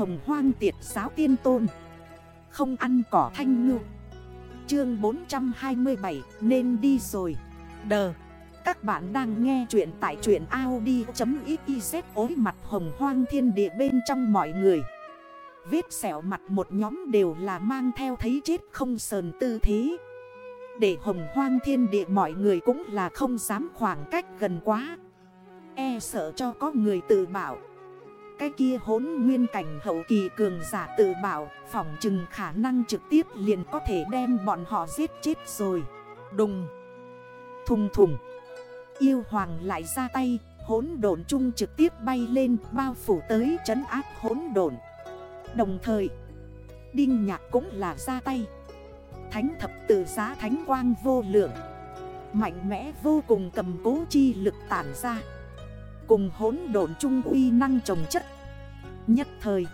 Hồng hoang tiệt giáo tiên tôn. Không ăn cỏ thanh ngư. Chương 427 nên đi rồi. Đờ. Các bạn đang nghe chuyện tại truyện Audi.xyz ối mặt hồng hoang thiên địa bên trong mọi người. Vết sẹo mặt một nhóm đều là mang theo thấy chết không sờn tư thế. Để hồng hoang thiên địa mọi người cũng là không dám khoảng cách gần quá. E sợ cho có người tự bảo cái kia hốn nguyên cảnh hậu kỳ cường giả tự bảo, Phỏng chừng khả năng trực tiếp liền có thể đem bọn họ giết chết rồi. Đùng. Thùng thùng. Yêu hoàng lại ra tay, Hốn độn chung trực tiếp bay lên, Bao phủ tới trấn áp hốn độn. Đồng thời, Đinh nhạc cũng là ra tay. Thánh thập tự giá thánh quang vô lượng. Mạnh mẽ vô cùng cầm cố chi lực tản ra. Cùng hốn độn trung uy năng trồng chất. Nhất thời,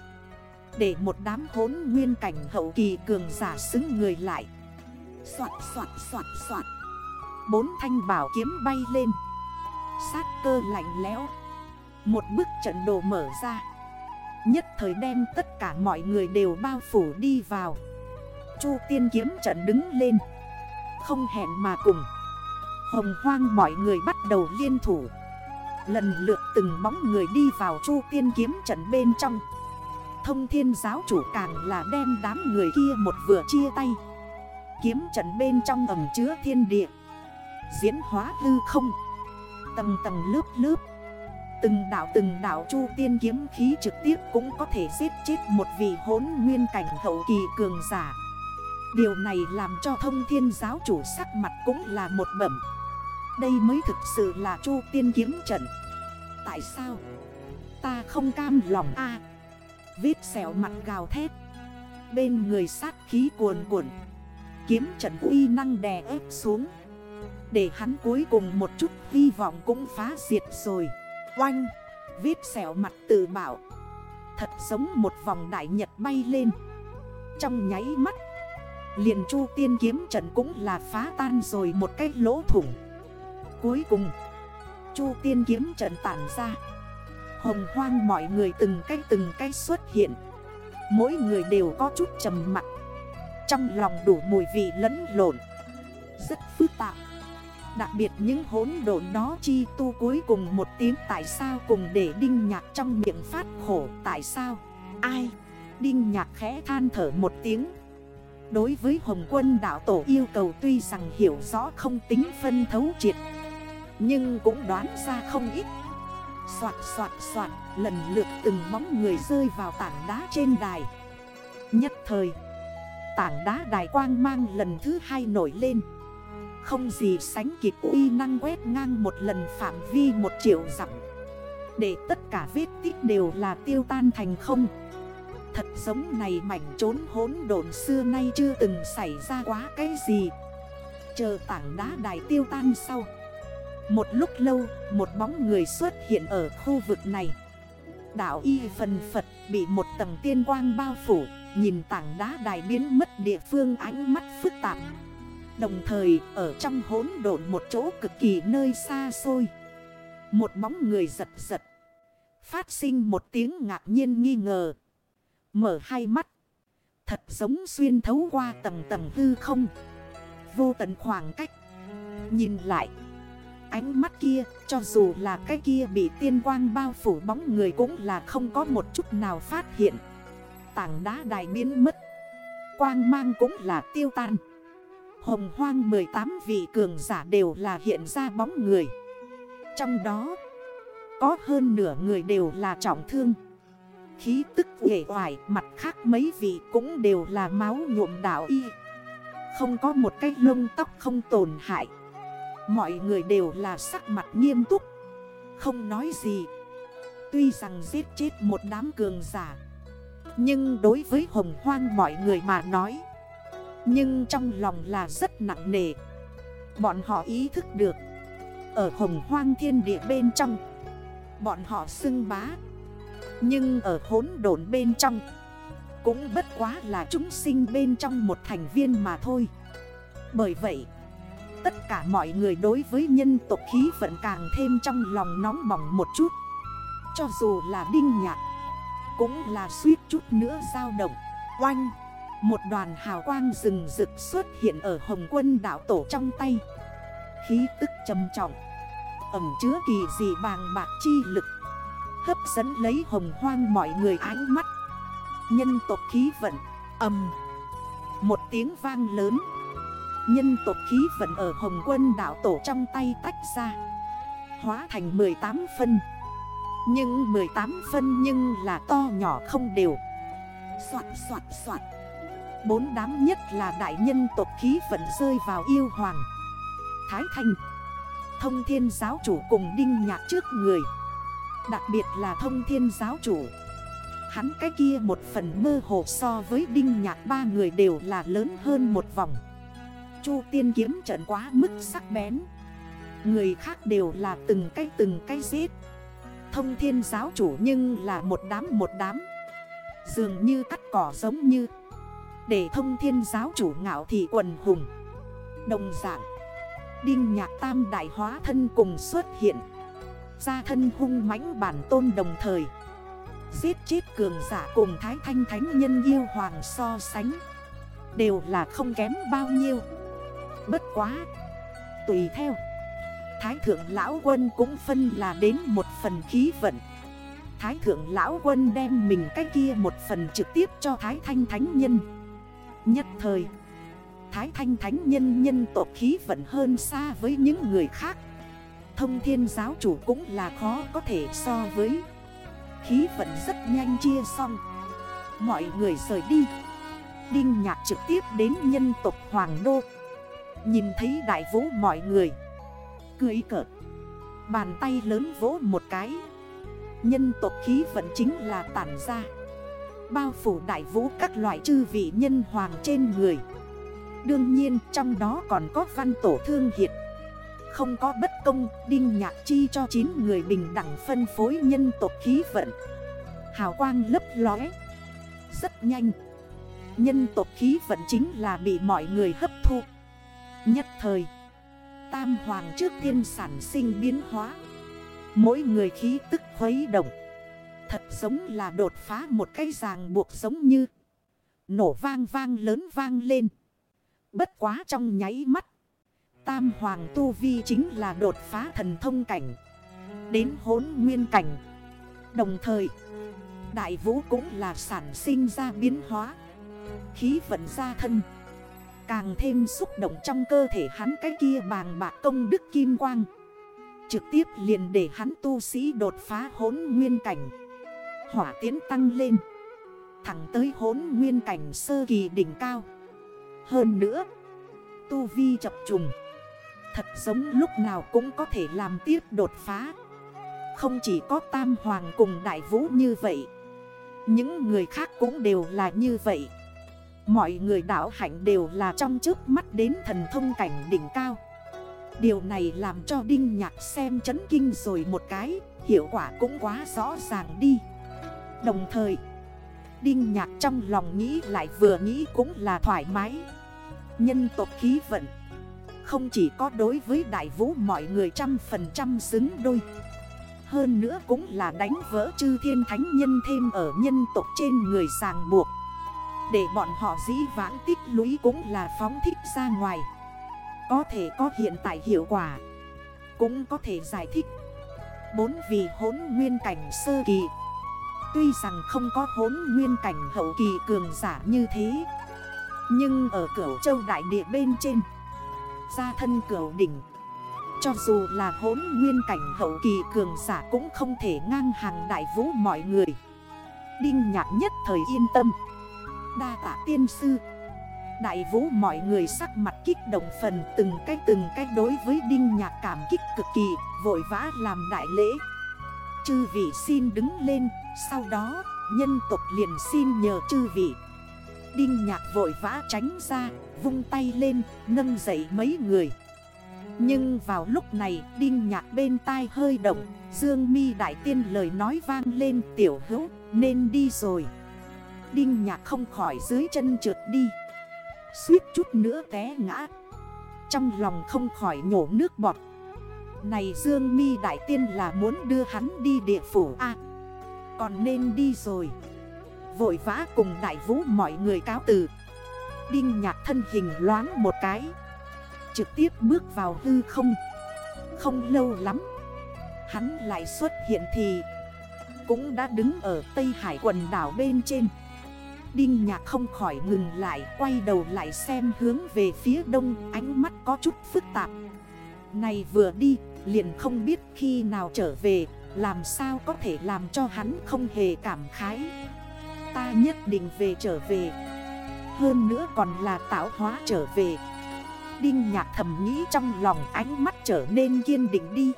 Để một đám hốn nguyên cảnh hậu kỳ cường giả xứng người lại. Xoạt xoạt xoạt xoạt. Bốn thanh bảo kiếm bay lên. Sát cơ lạnh lẽo. Một bức trận đồ mở ra. Nhất thời đem tất cả mọi người đều bao phủ đi vào. Chu tiên kiếm trận đứng lên. Không hẹn mà cùng. Hồng hoang mọi người bắt đầu liên thủ. Lần lượt từng bóng người đi vào chu tiên kiếm trận bên trong. Thông thiên giáo chủ càng là đem đám người kia một vừa chia tay. Kiếm trận bên trong ẩm chứa thiên địa, Diễn hóa hư không, Tầng tầng lớp lớp. Từng đảo từng đảo chu tiên kiếm khí trực tiếp cũng có thể giết chết một vị hốn nguyên cảnh hậu kỳ cường giả. Điều này làm cho thông thiên giáo chủ sắc mặt cũng là một bẩm đây mới thực sự là chu tiên kiếm trận. Tại sao? Ta không cam lòng a. À, Vết xẻo mặt gào thét. Bên người sát khí cuồn cuộn. Kiếm trận uy năng đè ép xuống. Để hắn cuối cùng một chút hy vọng cũng phá diệt rồi. Oanh! Vết xẻo mặt tự bảo. Thật giống một vòng đại nhật bay lên. Trong nháy mắt Liền chu tiên kiếm trận cũng là phá tan rồi một cái lỗ thủng. Cuối cùng, Chu tiên kiếm trận tản ra. Hồng hoang mọi người từng cách từng cách xuất hiện. Mỗi người đều có chút trầm mặt Trong lòng đủ mùi vị lẫn lộn. Rất phức tạp. Đặc biệt những hốn độn đó chi tu cuối cùng một tiếng tại sao cùng để đinh nhạc trong miệng phát khổ, tại sao? Ai? Đinh nhạc khẽ than thở một tiếng. Đối với Hồng quân đạo tổ yêu cầu tuy rằng hiểu rõ không tính phân thấu triệt nhưng cũng đoán ra không ít. Xoạt xoạt xoạt, Lần lượt từng móng người rơi vào tảng đá trên đài. Nhất thời, Tảng đá đài quang mang lần thứ hai nổi lên. Không gì sánh kịp uy năng quét ngang một lần phạm vi một triệu dặm. Để tất cả vết tích đều là tiêu tan thành không. Thật giống này mảnh trốn hốn độn xưa nay chưa từng xảy ra quá cái gì. Chờ tảng đá đài tiêu tan sau một lúc lâu, một bóng người xuất hiện ở khu vực này. Đảo y phần Phật bị một tầng tiên quang bao phủ Nhìn tảng đá đài biến mất địa phương ánh mắt phức tạp. Đồng thời ở trong hốn độn một chỗ cực kỳ nơi xa xôi Một bóng người giật giật. Phát sinh một tiếng ngạc nhiên nghi ngờ. Mở hai mắt. Thật giống xuyên thấu qua tầng tầng hư không. Vô tận khoảng cách. Nhìn lại. Ánh mắt kia, cho dù là cái kia bị tiên quang bao phủ bóng người cũng là không có một chút nào phát hiện. Tảng đá đài biến mất. Quang mang cũng là tiêu tan. Hồng hoang 18 vị cường giả đều là hiện ra bóng người. Trong đó, Có hơn nửa người đều là trọng thương. Khí tức nghệ hoài mặt khác mấy vị cũng đều là máu nhuộm đảo y. Không có một cái lông tóc không tổn hại. Mọi người đều là sắc mặt nghiêm túc. Không nói gì. Tuy rằng giết chết một đám cường giả. Nhưng đối với hồng hoang mọi người mà nói. Nhưng trong lòng là rất nặng nề. Bọn họ ý thức được. Ở hồng hoang thiên địa bên trong, Bọn họ xưng bá. Nhưng ở hốn đồn bên trong, Cũng bất quá là chúng sinh bên trong một thành viên mà thôi. Bởi vậy Tất cả mọi người đối với nhân tộc khí vận càng thêm trong lòng nóng bỏng một chút. Cho dù là đinh nhạc, cũng là suýt chút nữa dao động. Oanh, Một đoàn hào quang rừng rực xuất hiện ở hồng quân đảo tổ trong tay. Khí tức trầm trọng Ẩm chứa kỳ dị bàng bạc chi lực, Hấp dẫn lấy hồng hoang mọi người ánh mắt. Nhân tộc khí vận Âm Một tiếng vang lớn. Nhân tộc khí vận ở hồng quân đảo tổ trong tay tách ra. Hóa thành 18 phân. Nhưng 18 phân nhưng là to nhỏ không đều. Xoạt xoạt xoạt. Bốn đám nhất là đại nhân tộc khí vận rơi vào yêu hoàng. Thái Thanh. Thông thiên giáo chủ cùng đinh nhạc trước người. Đặc biệt là thông thiên giáo chủ. Hắn cái kia một phần mơ hồ so với đinh nhạc ba người đều là lớn hơn một vòng. Chu tiên kiếm trận quá mức sắc bén. Người khác đều là từng cái từng cái giết. Thông thiên giáo chủ nhưng là một đám một đám. Dường như cắt cỏ giống như. Để thông thiên giáo chủ ngạo thị quần hùng. Đồng dạng. Đinh nhạc tam đại hóa thân cùng xuất hiện. Gia thân hung mãnh bản tôn đồng thời. Giết chết cường giả cùng thái thanh thánh nhân yêu hoàng so sánh. Đều là không kém bao nhiêu. Bất quá. Tùy theo. Thái thượng lão quân cũng phân là đến một phần khí vận. Thái thượng lão quân đem mình cái kia một phần trực tiếp cho Thái thanh thánh nhân. Nhất thời, Thái thanh thánh nhân nhân tộc khí vận hơn xa với những người khác. Thông thiên giáo chủ cũng là khó có thể so với. Khí vận rất nhanh chia xong. Mọi người rời đi. Đinh nhạc trực tiếp đến nhân tộc Hoàng Đô. Nhìn thấy đại vũ mọi người. Cười cợt. Bàn tay lớn vỗ một cái. Nhân tộc khí vận chính là tản ra. Bao phủ đại vũ các loại chư vị nhân hoàng trên người. Đương nhiên trong đó còn có văn tổ thương hiệt. Không có bất công, Đinh nhạc chi cho 9 người bình đẳng phân phối nhân tộc khí vận. Hào quang lấp lóe. Rất nhanh. Nhân tộc khí vận chính là bị mọi người hấp thu. Nhất thời, Tam hoàng trước tiên sản sinh biến hóa. Mỗi người khí tức khuấy động. Thật giống là đột phá một cái ràng buộc giống như. Nổ vang vang lớn vang lên. Bất quá trong nháy mắt, Tam hoàng tu vi chính là đột phá thần thông cảnh. Đến hốn nguyên cảnh. Đồng thời, Đại vũ cũng là sản sinh ra biến hóa. Khí vận ra thân. Càng thêm xúc động trong cơ thể hắn cái kia bàng bạc công đức kim quang. Trực tiếp liền để hắn tu sĩ đột phá hốn nguyên cảnh. Hỏa tiến tăng lên. Thẳng tới hốn nguyên cảnh sơ kỳ đỉnh cao. Hơn nữa, Tu vi chập trùng. Thật giống lúc nào cũng có thể làm tiếp đột phá. Không chỉ có tam hoàng cùng đại vũ như vậy, Những người khác cũng đều là như vậy. Mọi người đảo hạnh đều là trong trước mắt đến thần thông cảnh đỉnh cao. Điều này làm cho Đinh Nhạc xem chấn kinh rồi một cái, Hiệu quả cũng quá rõ ràng đi. Đồng thời, Đinh Nhạc trong lòng nghĩ lại vừa nghĩ cũng là thoải mái. Nhân tộc khí vận, Không chỉ có đối với đại vũ mọi người trăm phần trăm xứng đôi. Hơn nữa cũng là đánh vỡ chư thiên thánh nhân thêm ở nhân tộc trên người ràng buộc để bọn họ dĩ vãng tích lũy cũng là phóng thích ra ngoài. Có thể có hiện tại hiệu quả. Cũng có thể giải thích. Bốn vì hốn nguyên cảnh sơ kỳ. Tuy rằng không có hốn nguyên cảnh hậu kỳ cường giả như thế. Nhưng ở cửu châu đại địa bên trên. Gia thân cửu đỉnh. Cho dù là hốn nguyên cảnh hậu kỳ cường giả cũng không thể ngang hàng đại vũ mọi người. Đinh nhạc nhất thời yên tâm đa tạ tiên sư. Đại vũ mọi người sắc mặt kích động phần từng cách từng cách đối với đinh nhạc cảm kích cực kỳ, Vội vã làm đại lễ. Chư vị xin đứng lên, Sau đó, nhân tộc liền xin nhờ chư vị. Đinh nhạc vội vã tránh ra, Vung tay lên, nâng dậy mấy người. Nhưng vào lúc này, Đinh nhạc bên tai hơi động, Dương mi đại tiên lời nói vang lên, tiểu hữu, nên đi rồi. Đinh nhạc không khỏi dưới chân trượt đi. Suýt chút nữa té ngã. Trong lòng không khỏi nhổ nước bọt. Này Dương mi Đại Tiên là muốn đưa hắn đi địa phủ A Còn nên đi rồi. Vội vã cùng đại vũ mọi người cáo từ. Đinh nhạc thân hình loáng một cái. Trực tiếp bước vào hư không. Không lâu lắm. Hắn lại xuất hiện thì Cũng đã đứng ở Tây Hải quần đảo bên trên. Đinh nhạc không khỏi ngừng lại, Quay đầu lại xem hướng về phía đông, Ánh mắt có chút phức tạp. Này vừa đi, liền không biết khi nào trở về, Làm sao có thể làm cho hắn không hề cảm khái. Ta nhất định về trở về. Hơn nữa còn là tạo hóa trở về. Đinh nhạc thầm nghĩ trong lòng ánh mắt trở nên kiên định đi.